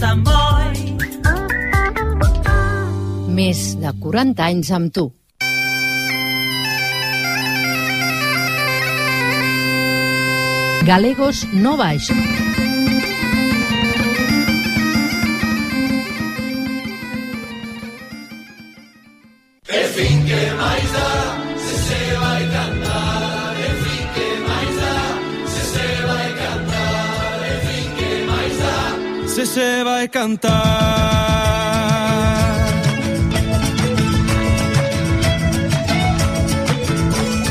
Sant Boi. Més de 40 anys amb tu. Galegos no baixo. se se vai cantar se se vai cantar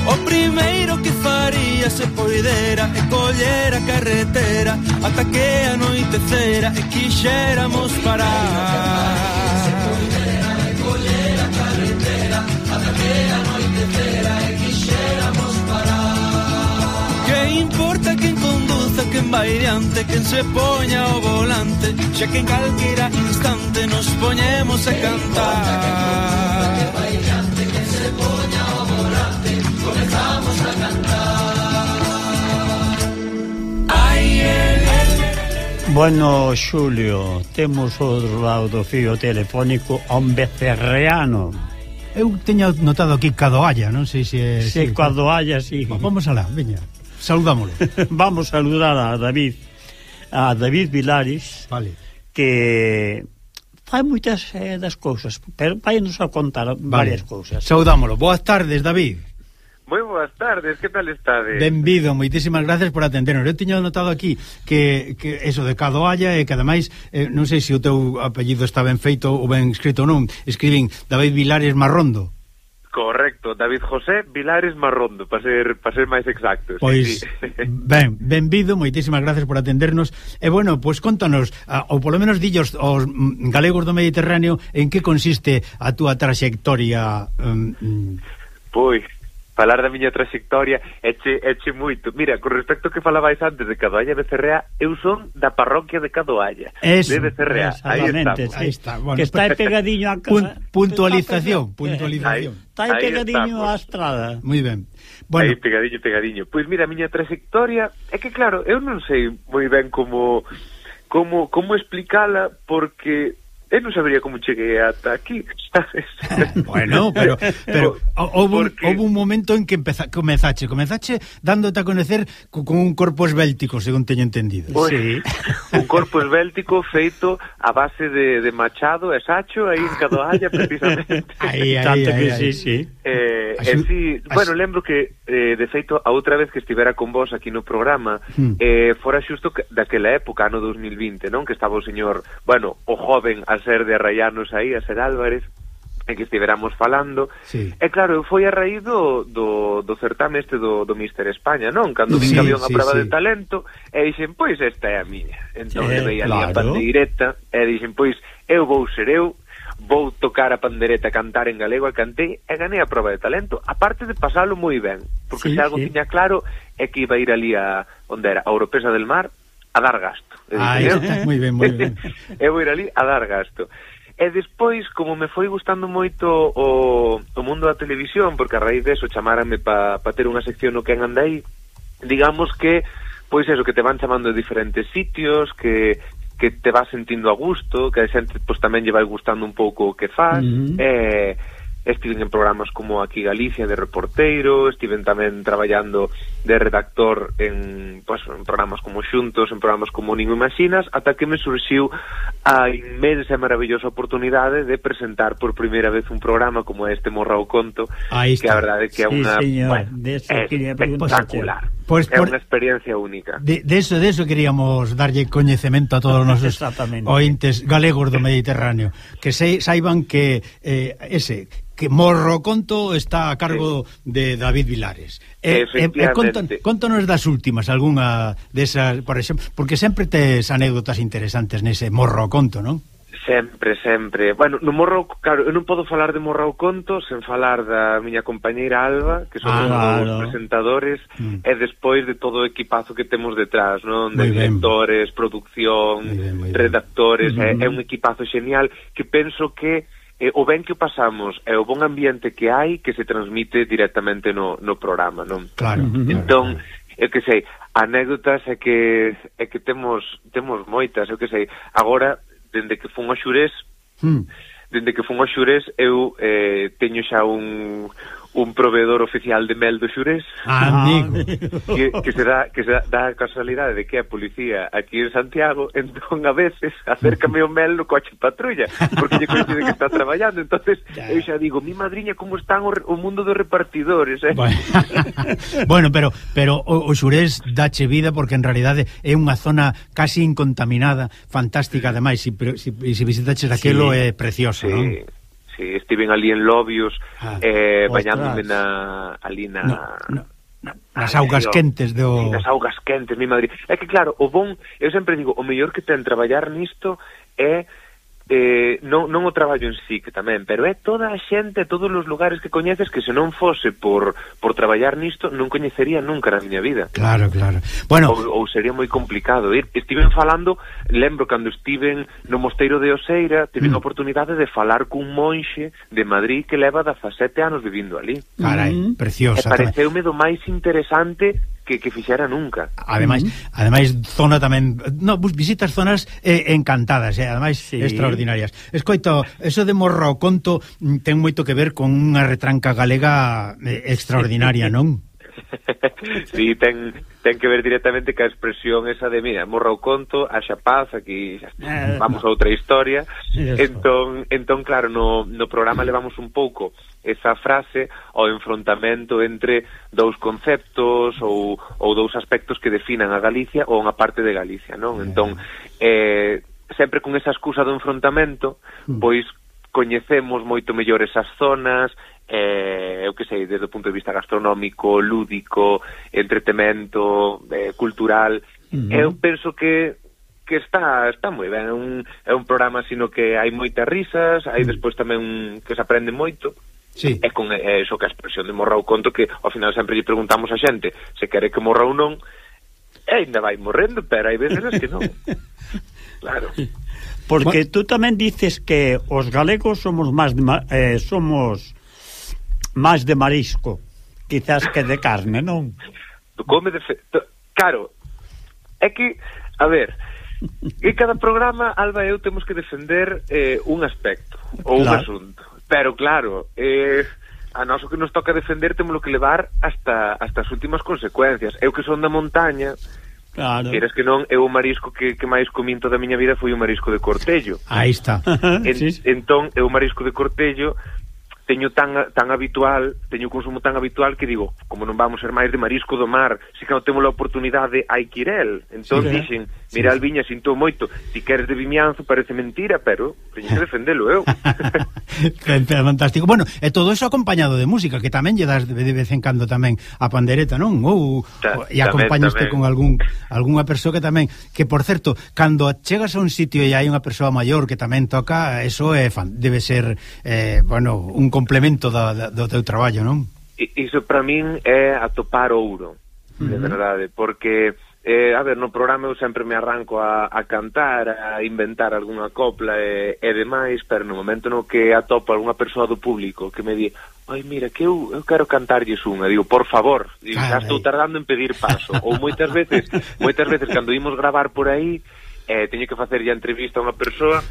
O primeiro que faría se poidera e coller a carretera ata que a anoitecera e quixéramos parar. Se poidera e coller a carretera ata que a noite anoitecera bailante quen se poña ao volante Xa que en calquera instante nos poñemos a cantar que bailante quen se poña o volante Comezamos a cantar Ai, el. Bueno, Xulio, temos outro lado do fío telefónico a un becerreano. Eu teño notado aquí Cadoalla, non sei se... Se sí, Cadoalla, sí. Vamos alá, veña saludámoslo. Vamos a saludar a David, a David Vilaris, vale. que fai moitas eh, das cousas, pero vai nos a contar vale. varias cousas. Saudámoslo. Boas tardes, David. Moi boas tardes, que tal estades? Benvido, moitísimas gracias por atendernos. Eu tiña notado aquí que, que eso de Cadoalla e que ademais, eh, non sei se o teu apellido está ben feito ou ben escrito ou non, escribín David Vilares Marrondo. Correcto, David José Vilares Marrondo, para ser, para ser máis exactos. Pois, sí. ben, benvido, moitísimas gracias por atendernos. E bueno, pois contanos, ou polo menos dillos aos mm, galegos do Mediterráneo, en que consiste a túa traxectoria... Um, pois, falar da miña trayectoria eche, eche moito. Mira, con respecto que falabais antes de Cadoalla Becerrea, eu son da parroquia de Cadoalla Eso, de Becerrea. Aí estamos. Aí está, bueno. Que está pegadiño a Pun, puntualización, eh, puntualización. Está aí pegadiño a estrada. Moi ben. Bueno. Aí pegadiño, pegadiño. Pois mira, a miña trayectoria é que claro, eu non sei moi ben como como como explicala porque eu non sabería como cheguei ata aquí sabes? bueno, pero, pero houve, Porque... houve un momento en que empeza, comenzache, comenzache dándote a conocer co, con un corpo esbéltico, según teño entendido. Pues, sí. Un corpo esbéltico feito a base de, de machado e sacho aí en Cadoalla, precisamente. Aí, aí, aí, sí, sí. Eh, Asu... eh, sí, Asu... bueno, lembro que, eh, de feito, a outra vez que estivera con vos aquí no programa, hmm. eh, fora xusto daquela época, ano 2020, non? Que estaba o señor, bueno, o joven a ser de Arraianos aí, a ser Álvarez, en que estiveramos falando. Sí. E claro, foi a raíz do, do, do certame este do, do Mister España, non? Cando vi sí, que había unha sí, prova sí. de talento, e dixen, pois esta é a miña. Entón, eh, veía claro. a pandeireta, e dixen, pois, eu vou ser eu, vou tocar a pandereta, cantar en galego e cantei e ganei a prova de talento, aparte de pasalo moi ben, porque sí, se algo sí. tiña claro é que iba a ir ali a onde era, a Europesa del Mar, a dar gasto. Ah, está, moi ben, moi ben. eu vou ir ali a dar gasto. E despois, como me foi gustando moito o, o mundo da televisión, porque a raíz deso chamáranme para pa ter unha sección no que andai, digamos que, pois eso, que te van chamando de diferentes sitios, que que te vas sentindo a gusto, que a xente pois, tamén lle vai gustando un pouco o que faz, uh e... eh, Estiven en programas como Aquí Galicia de reporteiro, estiven tamén traballando de redactor en, pues, en programas como Xuntos, en programas como Nin Imaginas, ata que me surxiu a inmensa e maravillosa oportunidade de presentar por primeira vez un programa como este Morra o Conto, está. que a verdade que é sí, unha bueno, espectacular. Pues por, é unha experiencia única. De, de, eso, de eso queríamos darlle coñecemento a todos os nosos ointes galegos do Mediterráneo, que se, saiban que eh, ese que Morro Conto está a cargo sí. de David Vilares. E, e, e contan, contanos das últimas, algunha desas, por exemplo, porque sempre tes anécdotas interesantes nese Morro Conto, non? Sempre, sempre. Bueno, no Morro, claro, eu non podo falar de Morro ao Conto sen falar da miña compañeira Alba, que son ah, claro. os presentadores, mm. e despois de todo o equipazo que temos detrás, non? De directores, producción, muy ben, muy redactores, mm -hmm. é, é un equipazo genial que penso que eh, o ben que pasamos e eh, o bon ambiente que hai que se transmite directamente no, no programa, non? Claro. Entón, eu que sei, anécdotas é que é que temos temos moitas, eu que sei, agora dende que fun a Xurés, hmm. dende que fun a Xurés eu eh, teño xa un un proveedor oficial de mel do Xurés ah, Amigo. que, que se dá que se dá, dá a casualidade de que a policía aquí en Santiago entón a veces acércame o mel no coche patrulla porque lle coincide que está traballando entonces ya. eu xa digo mi madriña como están o, o mundo dos repartidores eh? bueno. bueno, pero pero o, o Xurés dache vida porque en realidade é unha zona casi incontaminada fantástica ademais se si, si, si visitaches aquilo sí. é precioso sí. non? que estiven ali en Lobios ah, eh, bañándome na, ali na... No, no. Nas augas mellor, quentes do... Nas augas quentes, mi Madrid. É que claro, o bon, eu sempre digo, o mellor que ten traballar nisto é eh, non, non o traballo en sí que tamén, pero é toda a xente, todos os lugares que coñeces que se non fose por, por traballar nisto non coñecería nunca na miña vida. Claro, claro. Bueno, ou, ou sería moi complicado ir. Estiven falando, lembro cando estiven no mosteiro de Oseira, tive mm. a oportunidade de falar cun monxe de Madrid que leva 17 anos vivindo ali. Carai, mm. preciosa. E pareceume do máis interesante que, que fixera nunca. Ademais, mm -hmm. ademais zona tamén, no, visitas zonas eh, encantadas, eh, ademais sí. extraordinarias. Escoito, eso de Morro Conto mm, ten moito que ver con unha retranca galega eh, extraordinaria, non? sí, ten, ten que ver directamente ca expresión esa de, mira, morra o conto, haxa paz, aquí xa, eh, eh, vamos a outra historia. Entón, entón claro, no, no programa levamos un pouco esa frase ao enfrontamento entre dous conceptos ou, ou dous aspectos que definan a Galicia ou unha parte de Galicia, non? Eh. Entón, eh, sempre con esa excusa do enfrontamento, hmm. pois coñecemos moito mellor esas zonas, eh, eu que sei, desde o punto de vista gastronómico, lúdico, entretemento, eh, cultural. Uh -huh. Eu penso que que está está moi ben, é un, é un programa sino que hai moitas risas, hai uh -huh. despois tamén un, que se aprende moito. Sí. É con é, iso que a expresión de Morrau conto que ao final sempre lle preguntamos a xente se quere que morra ou non, e ainda vai morrendo, pero hai veces as que non. Claro. Porque tú tamén dices que os galegos somos máis eh, somos máis de marisco, quizás que de carne, non? Come de... Fe... Claro, é que, a ver, en cada programa Alba e eu temos que defender eh, un aspecto ou claro. un asunto. Pero claro, eh, a nós o que nos toca defender temos que levar hasta, hasta as últimas consecuencias. Eu que son da montaña, Claro. Queres que non, eu o marisco que, que máis cominto da miña vida foi o marisco de cortello. Aí está. En, sí, sí. Entón, eu o marisco de cortello teño tan, tan habitual, teño consumo tan habitual que digo, como non vamos ser máis de marisco do mar, se que non temos a oportunidade, hai que ir el. Entón sí, dixen, eh? Mira, Alviña sintou moito. Ti queres de Vimianzo, parece mentira, pero teño que defendelo eu. Fantástico. Bueno, e todo iso acompañado de música, que tamén lle das de vez en cando tamén a pandereta, non? Ou Ta, e acompañaste con algún algunha persoa que tamén, que por certo, cando chegas a un sitio e hai unha persoa maior que tamén toca, eso é fan, debe ser eh, bueno, un complemento da, da, do teu traballo, non? Iso para min é atopar ouro, uh -huh. de verdade, porque Eh, a ver, no programa eu sempre me arranco a, a cantar, a inventar algunha copla e, e demais, pero no momento no que atopo algunha persoa do público que me di, ai mira, que eu, eu quero cantarlles unha, digo, por favor, digo, xa estou tardando en pedir paso, ou moitas veces, moitas veces cando imos gravar por aí, eh, teño que facer ya entrevista a unha persoa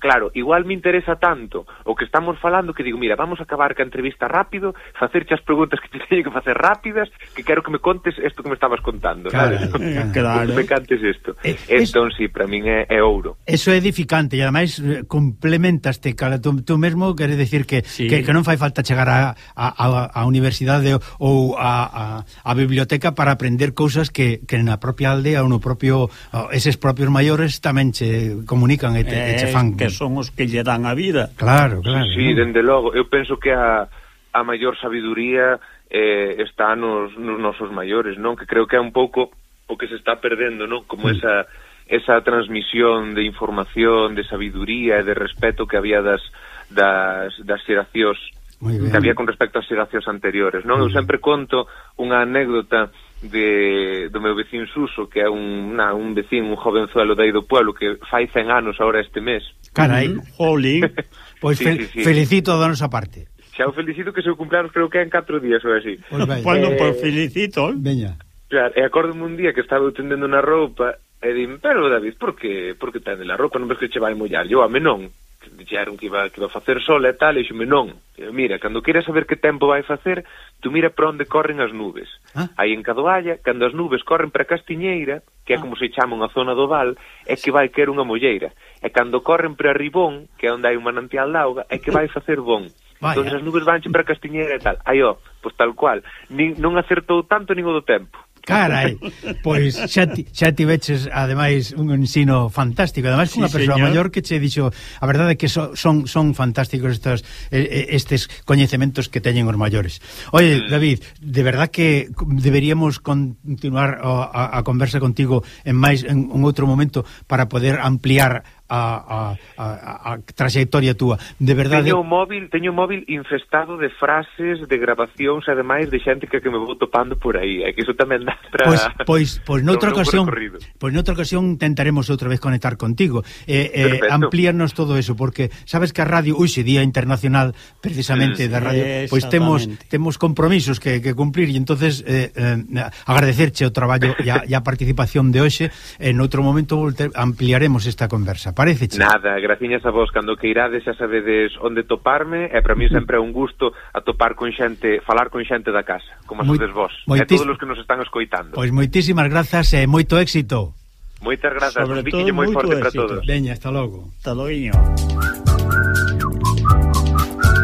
Claro, igual me interesa tanto o que estamos falando que digo, mira, vamos a acabar ca entrevista rápido, facerche as preguntas que te teño que facer rápidas, que quero que me contes isto que me estabas contando, claro, sabes? Claro. Entón, que me cantes isto. Eh, entón, si, sí, para min é, é ouro. Eso é edificante e ademais eh, complementaste, cara, tú, tú mesmo queres decir que, sí. que que non fai falta chegar a a, a, a universidade ou a, a, a biblioteca para aprender cousas que, que na propia aldea ou no propio eses propios maiores tamén che comunican e te, e che fan. Que son os que lle dan a vida. Claro, claro. Sí, ¿no? dende logo, eu penso que a a maior sabiduría eh, está nos, nos nosos maiores, non? Que creo que é un pouco o que se está perdendo, non? Como esa esa transmisión de información, de sabiduría e de respeto que había das das, das xeracións que había con respecto ás xeracións anteriores, non? Eu sempre conto unha anécdota de, do meu vecín Suso, que é un, na, un vecín, un jovenzuelo aí do pueblo que fai 100 anos agora este mes. Carai, jolín. Pois sí, fel sí, sí. felicito da nosa parte. Xa o felicito que seu cumpleaños creo que é en 4 días ou así. Pois pues Cuando eh... por felicito. Veña. Claro, e acordo un día que estaba tendendo na roupa e dime, pero David, por que, por que tende a roupa? Non ves que che vai mollar? Yo, a menón que dixeron que iba, que iba a facer sol e tal, e xome non, mira, cando queres saber que tempo vai facer, tú mira para onde corren as nubes. Ah. Aí en Cadoalla, cando as nubes corren para Castiñeira, que é ah. como se chama unha zona do Val, é que vai quer unha molleira. E cando corren para Ribón, que é onde hai un manantial de auga, é que vai facer bon. Vaya. Entón as nubes vanche para Castiñeira e tal. Aí, ó, pois tal cual. Nin, non acertou tanto nin o do tempo. Carai, pois xa ti, xa tiveches ademais un ensino fantástico, ademais sí, unha persoa señor. maior que che dixo, a verdade é que so, son son fantásticos estos estes coñecementos que teñen os maiores. Oye, mm. David, de verdad que deberíamos continuar a, a, a conversa contigo en máis en un outro momento para poder ampliar a, a, a, a trayectoria túa. De verdade... Teño un móvil, teño un móvil infestado de frases, de grabacións, ademais de xente que, que me vou topando por aí, é que iso tamén dá para... Pois, pois, pois noutra no, ocasión, recorrido. pois noutra ocasión tentaremos outra vez conectar contigo, eh, eh, Perfecto. ampliarnos todo eso, porque sabes que a radio, uxe, Día Internacional precisamente mm, da radio, pois temos temos compromisos que, que cumplir e entonces eh, eh, agradecerche o traballo e a, e a participación de hoxe, en outro momento ampliaremos esta conversa parece che? Nada, graciñas a vos, cando que irades xa sabedes onde toparme, e para mí sempre é un gusto atopar con xente, falar con xente da casa, como Moi, sodes vos, moitis... e todos os que nos están escoitando. Pois moitísimas grazas e moito éxito. Moitas grazas, Sobre un biquiño moi forte para todos. Veña, hasta logo. Hasta logo.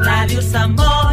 Radio Sambo